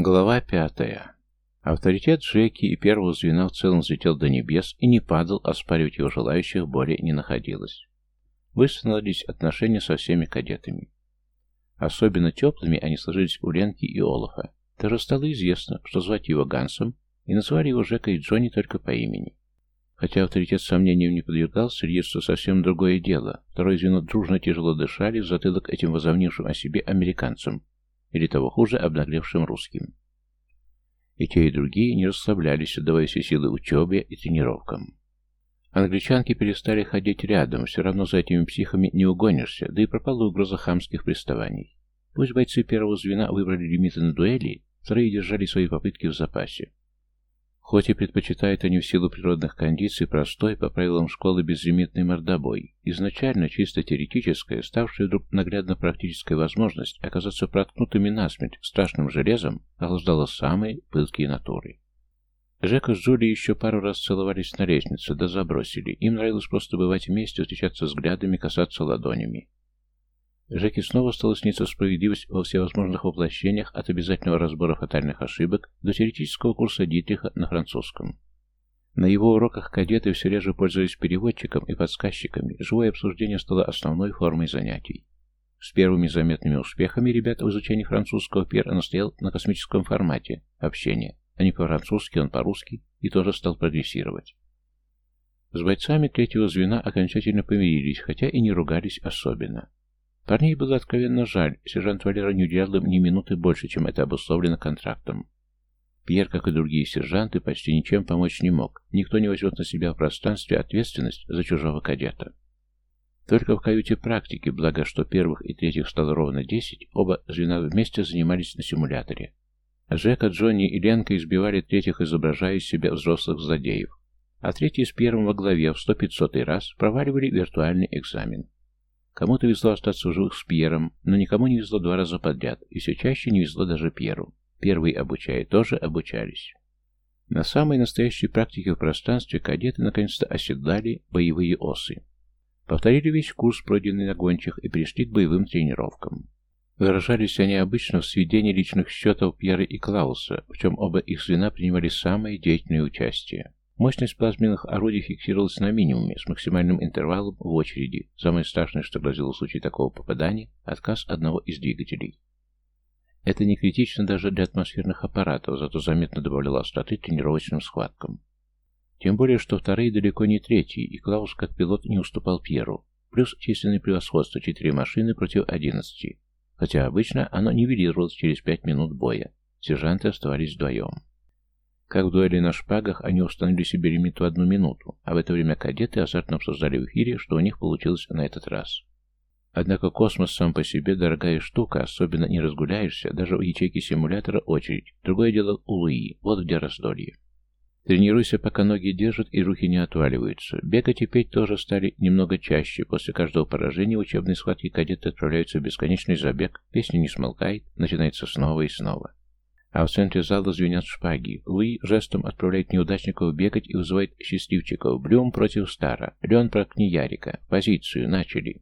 Глава пятая. Авторитет Джеки и первого звена в целом взлетел до небес и не падал, оспаривать его желающих более не находилось. Восстановились отношения со всеми кадетами. Особенно теплыми они сложились у Ленки и Олафа. Даже стало известно, что звать его Гансом, и назвали его Жека и Джонни только по имени. Хотя авторитет сомнениям не подвергался, лидерство совсем другое дело. Второе звено дружно тяжело дышали в затылок этим возомнившим о себе американцам, или того хуже, обнаглевшим русским. И те, и другие не расслаблялись, отдавая все силы учебе и тренировкам. Англичанки перестали ходить рядом, все равно за этими психами не угонишься, да и пропала угроза хамских приставаний. Пусть бойцы первого звена выбрали лимиты на дуэли, вторые держали свои попытки в запасе. Хоть и предпочитают они в силу природных кондиций простой, по правилам школы безлимитный мордобой, изначально чисто теоретическая, ставшая вдруг наглядно практической возможность оказаться проткнутыми насмерть страшным железом, охлаждала самые пылкие натуры. Жека с Джулией еще пару раз целовались на лестнице, да забросили. Им нравилось просто бывать вместе, встречаться взглядами, касаться ладонями. Жеке снова стало сниться справедливость во всевозможных воплощениях от обязательного разбора фатальных ошибок до теоретического курса Дитриха на французском. На его уроках кадеты все реже пользовались переводчиком и подсказчиками, живое обсуждение стало основной формой занятий. С первыми заметными успехами ребята в изучении французского Пьер настоял на космическом формате общения, а не по-французски, он по-русски, и тоже стал прогрессировать. С бойцами третьего звена окончательно помирились, хотя и не ругались особенно. Парней было откровенно жаль, сержант Валера не уделял им ни минуты больше, чем это обусловлено контрактом. Пьер, как и другие сержанты, почти ничем помочь не мог. Никто не возьмет на себя в пространстве ответственность за чужого кадета. Только в каюте практики, благо что первых и третьих стало ровно десять, оба звена вместе занимались на симуляторе. Жека, Джонни и Ленка избивали третьих, изображая из себя взрослых злодеев, а третий с первым во главе в сто пятьсотый раз проваливали виртуальный экзамен. Кому-то везло остаться в живых с Пьером, но никому не везло два раза подряд, и все чаще не везло даже Пьеру. Первый обучая тоже обучались. На самой настоящей практике в пространстве кадеты наконец-то оседлали боевые осы. Повторили весь курс, пройденный на гончих, и перешли к боевым тренировкам. Выражались они обычно в сведении личных счетов Пьера и Клауса, в чем оба их звена принимали самое деятельное участие. Мощность плазменных орудий фиксировалась на минимуме, с максимальным интервалом в очереди. Самое страшное, что грозило в случае такого попадания – отказ одного из двигателей. Это не критично даже для атмосферных аппаратов, зато заметно добавляло остроты тренировочным схваткам. Тем более, что вторые далеко не третьи, и Клаус как пилот не уступал Пьеру. Плюс численное превосходство – четыре машины против одиннадцати. Хотя обычно оно нивелировалось через пять минут боя. Сержанты оставались вдвоем. Как в дуэли на шпагах, они установили себе лимит в одну минуту, а в это время кадеты азартно обсуждали в эфире, что у них получилось на этот раз. Однако космос сам по себе дорогая штука, особенно не разгуляешься, даже в ячейке симулятора очередь. Другое дело у Луи, вот где раздолье. Тренируйся, пока ноги держат и руки не отваливаются. Бегать и петь тоже стали немного чаще. После каждого поражения учебной схватки кадеты отправляются в бесконечный забег, песня не смолкает, начинается снова и снова. А в центре зала звенят шпаги. Луи жестом отправляет неудачников бегать и вызывает счастливчиков. Блюм против Стара. Лен проткни Ярика. Позицию. Начали.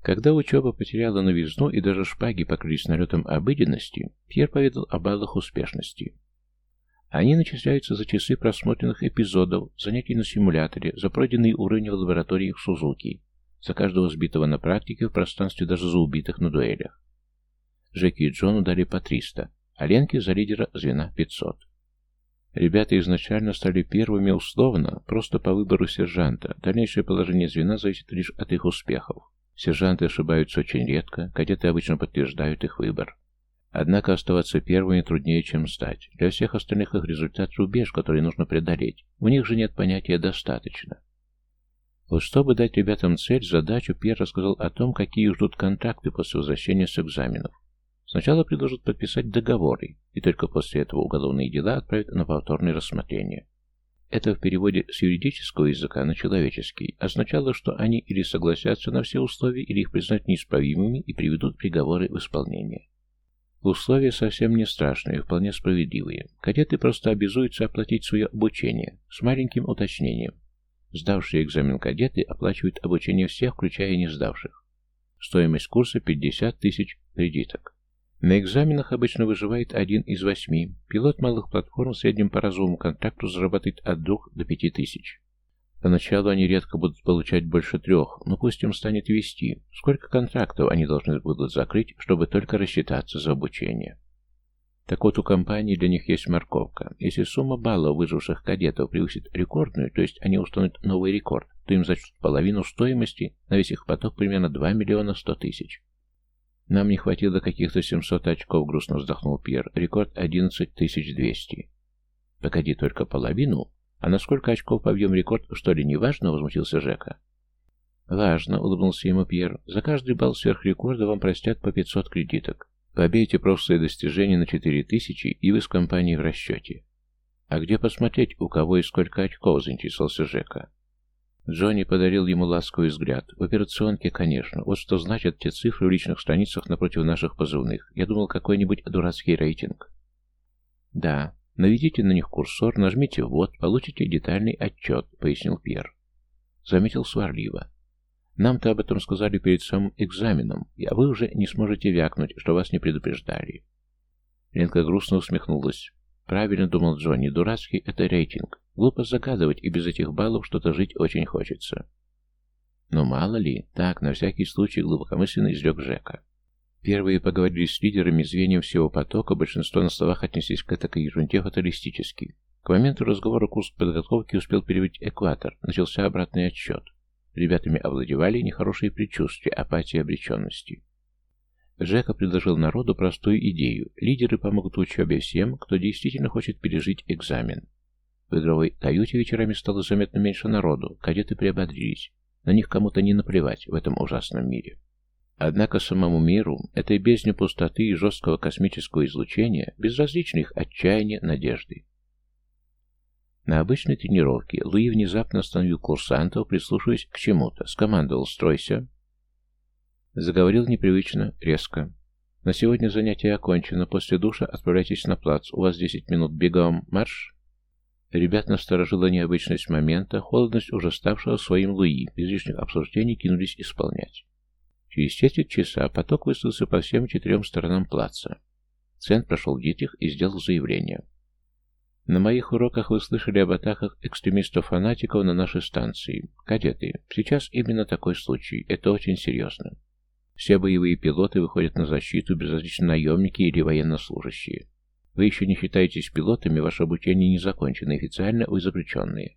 Когда учеба потеряла новизну и даже шпаги покрылись налетом обыденности, Пьер поведал о баллах успешности. Они начисляются за часы просмотренных эпизодов, занятий на симуляторе, за пройденные уровни в лабораториях Сузуки, за каждого сбитого на практике в пространстве даже за убитых на дуэлях. Джеки и Джону дали по 300, а Ленке за лидера звена 500. Ребята изначально стали первыми условно, просто по выбору сержанта. Дальнейшее положение звена зависит лишь от их успехов. Сержанты ошибаются очень редко, кадеты обычно подтверждают их выбор. Однако оставаться первыми труднее, чем стать. Для всех остальных их результат рубеж, который нужно преодолеть. У них же нет понятия «достаточно». Вот чтобы дать ребятам цель, задачу, Пьер рассказал о том, какие ждут контракты после возвращения с экзаменов. Сначала предложат подписать договоры, и только после этого уголовные дела отправят на повторное рассмотрение. Это в переводе с юридического языка на человеческий означало, что они или согласятся на все условия, или их признают неисправимыми и приведут приговоры в исполнение. Условия совсем не страшные, вполне справедливые. Кадеты просто обязуются оплатить свое обучение, с маленьким уточнением. Сдавшие экзамен кадеты оплачивают обучение всех, включая не сдавших. Стоимость курса 50 тысяч кредиток. На экзаменах обычно выживает один из восьми. Пилот малых платформ в среднем по разовому контракту заработает от двух до пяти тысяч. Поначалу они редко будут получать больше трех, но пусть им станет вести. Сколько контрактов они должны будут закрыть, чтобы только рассчитаться за обучение? Так вот, у компании для них есть морковка. Если сумма баллов выживших кадетов превысит рекордную, то есть они установят новый рекорд, то им зачтут половину стоимости, на весь их поток примерно 2 миллиона 100 тысяч. Нам не хватило каких-то 700 очков, грустно вздохнул Пьер. Рекорд 11 200. Погоди, только половину? А на сколько очков побьем рекорд, что ли, не важно? Возмутился Жека. Важно, улыбнулся ему Пьер. За каждый балл сверхрекорда вам простят по 500 кредиток. Побейте прошлые достижения на 4000, и вы с компанией в расчете. А где посмотреть, у кого и сколько очков, заинтересовался Жека. Джонни подарил ему ласковый взгляд. В операционке, конечно. Вот что значат те цифры в личных страницах напротив наших позывных. Я думал, какой-нибудь дурацкий рейтинг. Да, наведите на них курсор, нажмите «Вот», получите детальный отчет, пояснил Пьер. Заметил сварливо. Нам-то об этом сказали перед самым экзаменом, а вы уже не сможете вякнуть, что вас не предупреждали. Ленка грустно усмехнулась. Правильно думал Джонни, дурацкий это рейтинг. Глупо загадывать, и без этих баллов что-то жить очень хочется. Но мало ли, так, на всякий случай глубокомысленно изрек Жека. Первые поговорили с лидерами звеньев всего потока, большинство на словах отнеслись к этой ерунде фаталистически. К моменту разговора курс подготовки успел перевыть экватор, начался обратный отсчет. Ребятами овладевали нехорошие предчувствия, апатия обреченности. Джека предложил народу простую идею. Лидеры помогут в учебе всем, кто действительно хочет пережить экзамен. В игровой каюте вечерами стало заметно меньше народу, кадеты приободрились. На них кому-то не наплевать в этом ужасном мире. Однако самому миру, этой бездне пустоты и жесткого космического излучения, безразличны их отчаяние, надежды. На обычной тренировке Луи внезапно остановил курсантов, прислушиваясь к чему-то. Скомандовал «Стройся!» Заговорил непривычно, резко. На сегодня занятие окончено. После душа отправляйтесь на плац. У вас десять минут. Бегом. Марш. Ребят насторожила необычность момента, холодность уже ставшего своим Луи. Без лишних обсуждений кинулись исполнять. Через четверть часа поток выставился по всем четырем сторонам плаца. Цент прошел Дитрих и сделал заявление. На моих уроках вы слышали об атаках экстремистов-фанатиков на нашей станции. Кадеты, сейчас именно такой случай. Это очень серьезно. Все боевые пилоты выходят на защиту, безразлично наемники или военнослужащие. Вы еще не считаетесь пилотами, ваше обучение не закончено, официально вы запрещенные.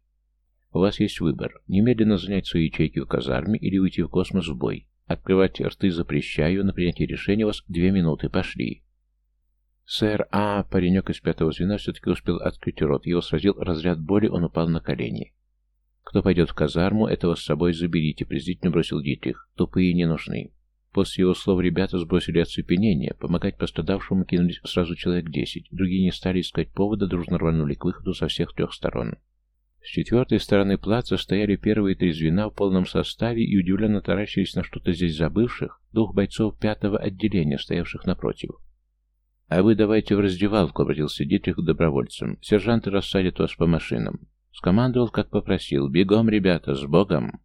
У вас есть выбор. Немедленно занять свои ячейки в казарме или уйти в космос в бой. Открывать рты запрещаю, на принятие решения у вас две минуты. Пошли. Сэр, а, паренек из пятого звена все-таки успел открыть рот. Его сразил разряд боли, он упал на колени. Кто пойдет в казарму, этого с собой заберите, презрительно бросил Дитрих. Тупые не нужны. После его слов ребята сбросили оцепенение, помогать пострадавшему кинулись сразу человек десять, другие не стали искать повода, дружно рванули к выходу со всех трех сторон. С четвертой стороны плаца стояли первые три звена в полном составе и удивленно таращились на что-то здесь забывших, двух бойцов пятого отделения, стоявших напротив. «А вы давайте в раздевалку», — обратился Дитрих к добровольцам. «Сержанты рассадят вас по машинам». Скомандовал, как попросил. «Бегом, ребята, с Богом!»